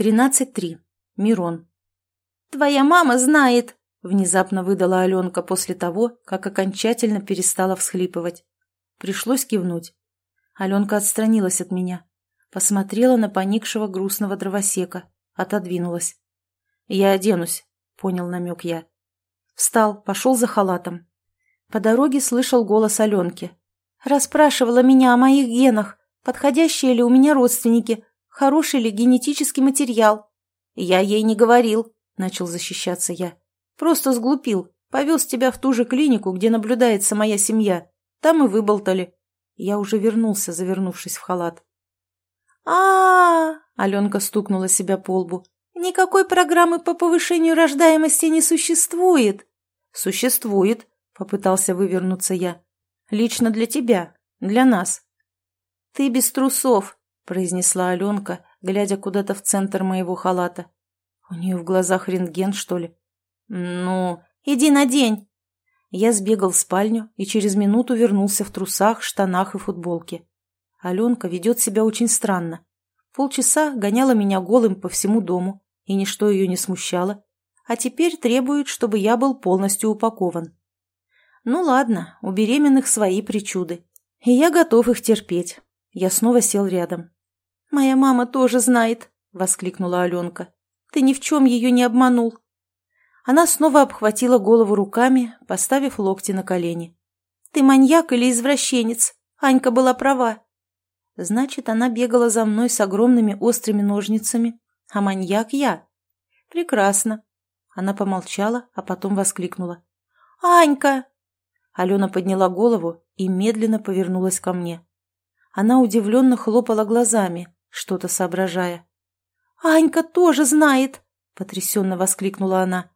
13.3. Мирон. «Твоя мама знает!» — внезапно выдала Аленка после того, как окончательно перестала всхлипывать. Пришлось кивнуть. Аленка отстранилась от меня, посмотрела на поникшего грустного дровосека, отодвинулась. «Я оденусь», — понял намек я. Встал, пошел за халатом. По дороге слышал голос Аленки. «Расспрашивала меня о моих генах, подходящие ли у меня родственники, хороший ли генетический материал. Я ей не говорил, начал защищаться я. Просто сглупил, повез тебя в ту же клинику, где наблюдается моя семья. Там и выболтали. Я уже вернулся, завернувшись в халат. а, -а, -а Аленка стукнула себя по лбу. «Никакой программы по повышению рождаемости не существует». «Существует», — попытался вывернуться я. «Лично для тебя, для нас». «Ты без трусов», произнесла Аленка, глядя куда-то в центр моего халата. У нее в глазах рентген, что ли? Ну, иди на день. Я сбегал в спальню и через минуту вернулся в трусах, штанах и футболке. Аленка ведет себя очень странно. Полчаса гоняла меня голым по всему дому, и ничто ее не смущало, а теперь требует, чтобы я был полностью упакован. Ну ладно, у беременных свои причуды, и я готов их терпеть. Я снова сел рядом. «Моя мама тоже знает», — воскликнула Аленка. «Ты ни в чем ее не обманул». Она снова обхватила голову руками, поставив локти на колени. «Ты маньяк или извращенец? Анька была права». «Значит, она бегала за мной с огромными острыми ножницами, а маньяк я». «Прекрасно». Она помолчала, а потом воскликнула. «Анька!» Алена подняла голову и медленно повернулась ко мне. Она удивленно хлопала глазами, что-то соображая. «Анька тоже знает!» — потрясенно воскликнула она.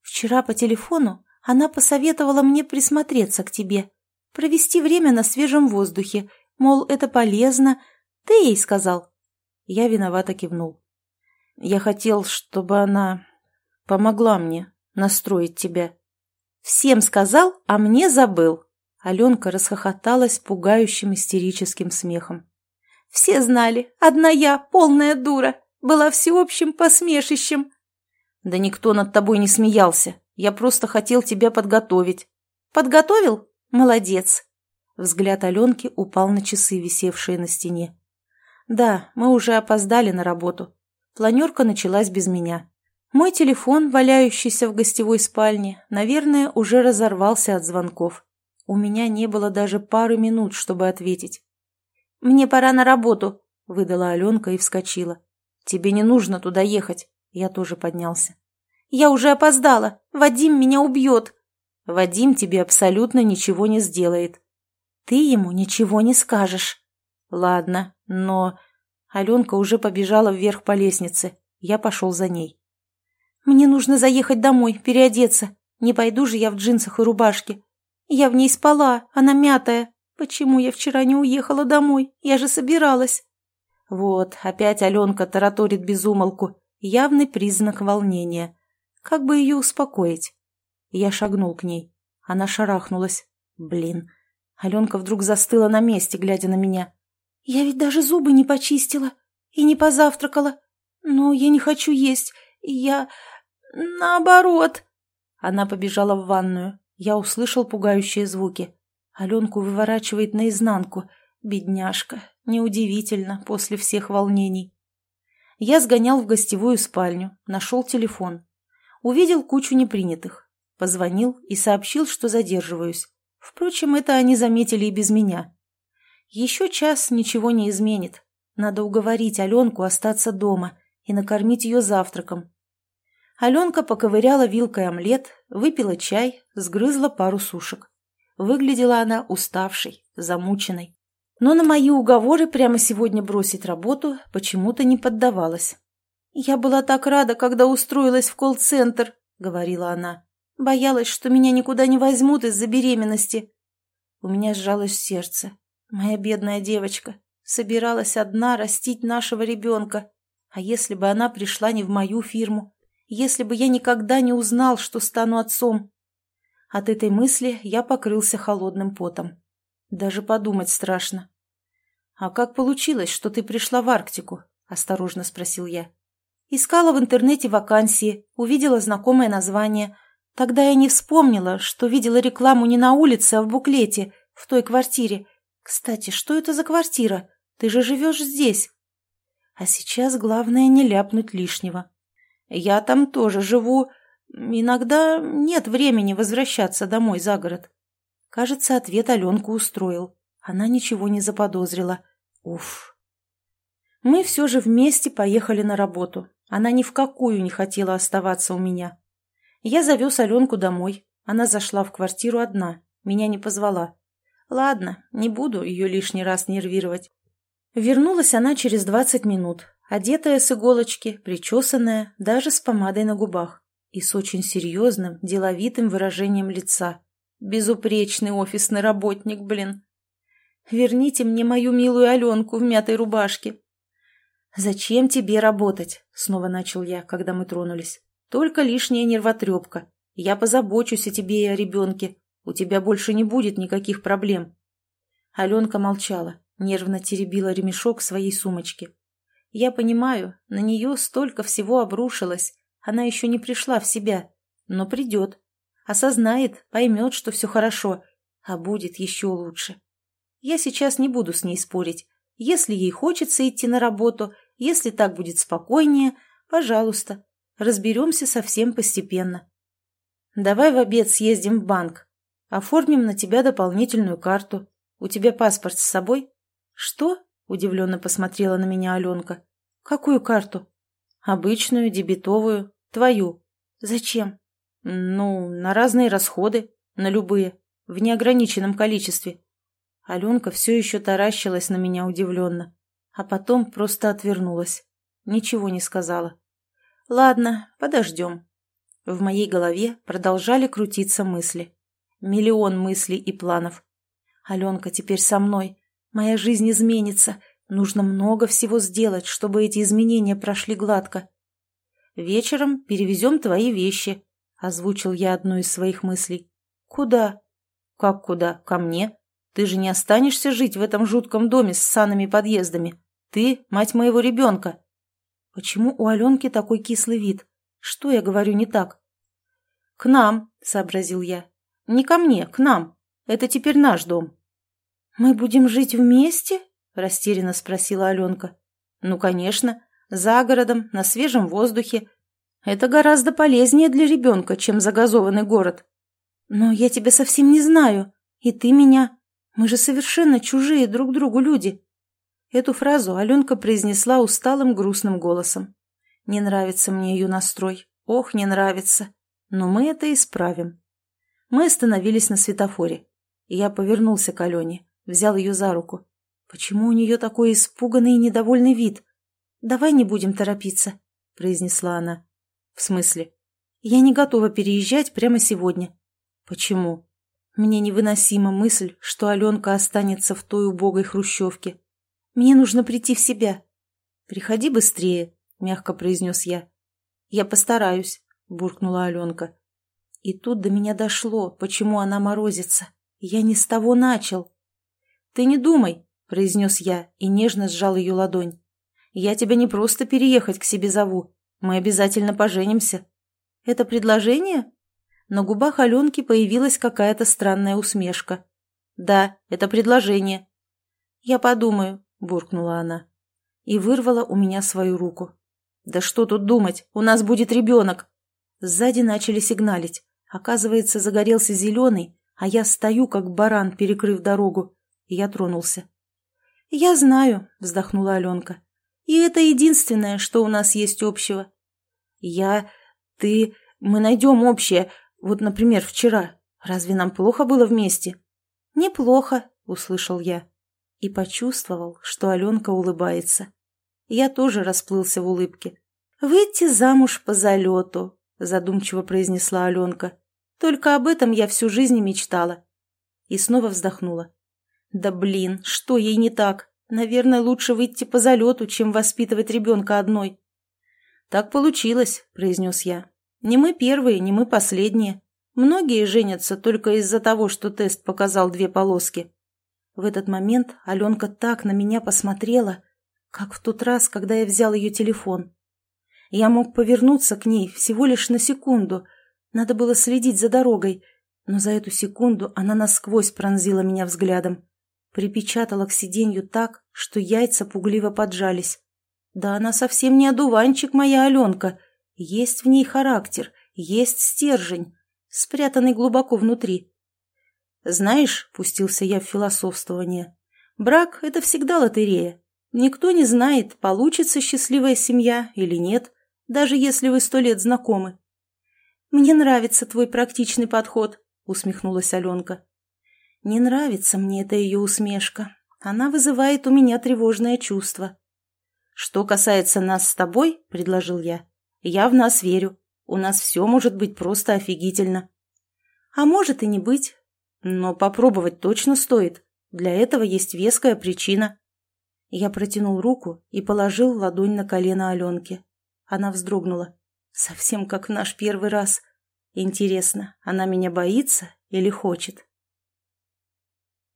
«Вчера по телефону она посоветовала мне присмотреться к тебе, провести время на свежем воздухе, мол, это полезно. Ты ей сказал?» Я виновато кивнул. «Я хотел, чтобы она помогла мне настроить тебя». «Всем сказал, а мне забыл», Аленка расхохоталась пугающим истерическим смехом. Все знали, одна я, полная дура, была всеобщим посмешищем. Да никто над тобой не смеялся. Я просто хотел тебя подготовить. Подготовил? Молодец. Взгляд Аленки упал на часы, висевшие на стене. Да, мы уже опоздали на работу. Планерка началась без меня. Мой телефон, валяющийся в гостевой спальне, наверное, уже разорвался от звонков. У меня не было даже пары минут, чтобы ответить. «Мне пора на работу», — выдала Аленка и вскочила. «Тебе не нужно туда ехать». Я тоже поднялся. «Я уже опоздала. Вадим меня убьет». «Вадим тебе абсолютно ничего не сделает». «Ты ему ничего не скажешь». «Ладно, но...» Аленка уже побежала вверх по лестнице. Я пошел за ней. «Мне нужно заехать домой, переодеться. Не пойду же я в джинсах и рубашке. Я в ней спала, она мятая. Почему я вчера не уехала домой? Я же собиралась. Вот, опять Аленка тараторит безумолку. Явный признак волнения. Как бы ее успокоить? Я шагнул к ней. Она шарахнулась. Блин. Аленка вдруг застыла на месте, глядя на меня. Я ведь даже зубы не почистила и не позавтракала. Но я не хочу есть. Я... наоборот. Она побежала в ванную. Я услышал пугающие звуки. Аленку выворачивает наизнанку. Бедняжка. Неудивительно, после всех волнений. Я сгонял в гостевую спальню, нашел телефон. Увидел кучу непринятых. Позвонил и сообщил, что задерживаюсь. Впрочем, это они заметили и без меня. Еще час ничего не изменит. Надо уговорить Аленку остаться дома и накормить ее завтраком. Аленка поковыряла вилкой омлет, выпила чай, сгрызла пару сушек. Выглядела она уставшей, замученной. Но на мои уговоры прямо сегодня бросить работу почему-то не поддавалась. «Я была так рада, когда устроилась в колл-центр», — говорила она. «Боялась, что меня никуда не возьмут из-за беременности». У меня сжалось сердце. Моя бедная девочка собиралась одна растить нашего ребенка. А если бы она пришла не в мою фирму? Если бы я никогда не узнал, что стану отцом? От этой мысли я покрылся холодным потом. Даже подумать страшно. «А как получилось, что ты пришла в Арктику?» – осторожно спросил я. Искала в интернете вакансии, увидела знакомое название. Тогда я не вспомнила, что видела рекламу не на улице, а в буклете, в той квартире. Кстати, что это за квартира? Ты же живешь здесь. А сейчас главное не ляпнуть лишнего. Я там тоже живу. Иногда нет времени возвращаться домой за город. Кажется, ответ Аленку устроил. Она ничего не заподозрила. Уф. Мы все же вместе поехали на работу. Она ни в какую не хотела оставаться у меня. Я завез Аленку домой. Она зашла в квартиру одна. Меня не позвала. Ладно, не буду ее лишний раз нервировать. Вернулась она через двадцать минут, одетая с иголочки, причесанная, даже с помадой на губах и с очень серьезным, деловитым выражением лица. Безупречный офисный работник, блин. Верните мне мою милую Аленку в мятой рубашке. «Зачем тебе работать?» — снова начал я, когда мы тронулись. «Только лишняя нервотрепка. Я позабочусь о тебе и о ребенке. У тебя больше не будет никаких проблем». Аленка молчала, нервно теребила ремешок своей сумочки. Я понимаю, на нее столько всего обрушилось, она еще не пришла в себя, но придет. Осознает, поймет, что все хорошо, а будет еще лучше. Я сейчас не буду с ней спорить. Если ей хочется идти на работу, если так будет спокойнее, пожалуйста, разберемся совсем постепенно. Давай в обед съездим в банк. Оформим на тебя дополнительную карту. У тебя паспорт с собой? «Что?» – удивленно посмотрела на меня Аленка. «Какую карту?» «Обычную, дебетовую, твою». «Зачем?» «Ну, на разные расходы, на любые, в неограниченном количестве». Аленка все еще таращилась на меня удивленно, а потом просто отвернулась. Ничего не сказала. «Ладно, подождем». В моей голове продолжали крутиться мысли. Миллион мыслей и планов. Аленка теперь со мной, Моя жизнь изменится. Нужно много всего сделать, чтобы эти изменения прошли гладко. Вечером перевезем твои вещи, — озвучил я одну из своих мыслей. Куда? Как куда? Ко мне? Ты же не останешься жить в этом жутком доме с санными подъездами. Ты — мать моего ребенка. Почему у Аленки такой кислый вид? Что я говорю не так? К нам, — сообразил я. Не ко мне, к нам. Это теперь наш дом. «Мы будем жить вместе?» – растерянно спросила Аленка. «Ну, конечно. За городом, на свежем воздухе. Это гораздо полезнее для ребенка, чем загазованный город. Но я тебя совсем не знаю. И ты меня. Мы же совершенно чужие друг другу люди». Эту фразу Аленка произнесла усталым грустным голосом. «Не нравится мне ее настрой. Ох, не нравится. Но мы это исправим». Мы остановились на светофоре. Я повернулся к Алене взял ее за руку. Почему у нее такой испуганный и недовольный вид? «Давай не будем торопиться», — произнесла она. «В смысле?» «Я не готова переезжать прямо сегодня». «Почему?» Мне невыносима мысль, что Аленка останется в той убогой хрущевке. Мне нужно прийти в себя. «Приходи быстрее», — мягко произнес я. «Я постараюсь», — буркнула Аленка. И тут до меня дошло, почему она морозится. Я не с того начал. «Ты не думай», — произнес я и нежно сжал ее ладонь. «Я тебя не просто переехать к себе зову. Мы обязательно поженимся». «Это предложение?» На губах Аленки появилась какая-то странная усмешка. «Да, это предложение». «Я подумаю», — буркнула она. И вырвала у меня свою руку. «Да что тут думать, у нас будет ребенок!» Сзади начали сигналить. Оказывается, загорелся зеленый, а я стою, как баран, перекрыв дорогу и я тронулся. «Я знаю», — вздохнула Аленка. «И это единственное, что у нас есть общего». «Я... ты... мы найдем общее. Вот, например, вчера. Разве нам плохо было вместе?» «Неплохо», — услышал я. И почувствовал, что Аленка улыбается. Я тоже расплылся в улыбке. «Выйти замуж по залету», — задумчиво произнесла Аленка. «Только об этом я всю жизнь мечтала». И снова вздохнула. Да блин, что ей не так? Наверное, лучше выйти по залету, чем воспитывать ребенка одной. Так получилось, произнес я. Не мы первые, не мы последние. Многие женятся только из-за того, что тест показал две полоски. В этот момент Аленка так на меня посмотрела, как в тот раз, когда я взял ее телефон. Я мог повернуться к ней всего лишь на секунду. Надо было следить за дорогой, но за эту секунду она насквозь пронзила меня взглядом. Припечатала к сиденью так, что яйца пугливо поджались. Да она совсем не одуванчик, моя Аленка. Есть в ней характер, есть стержень, спрятанный глубоко внутри. Знаешь, пустился я в философствование, брак — это всегда лотерея. Никто не знает, получится счастливая семья или нет, даже если вы сто лет знакомы. «Мне нравится твой практичный подход», — усмехнулась Аленка. «Не нравится мне эта ее усмешка. Она вызывает у меня тревожное чувство». «Что касается нас с тобой», — предложил я, — «я в нас верю. У нас все может быть просто офигительно». «А может и не быть. Но попробовать точно стоит. Для этого есть веская причина». Я протянул руку и положил ладонь на колено Аленки. Она вздрогнула. Совсем как в наш первый раз. Интересно, она меня боится или хочет?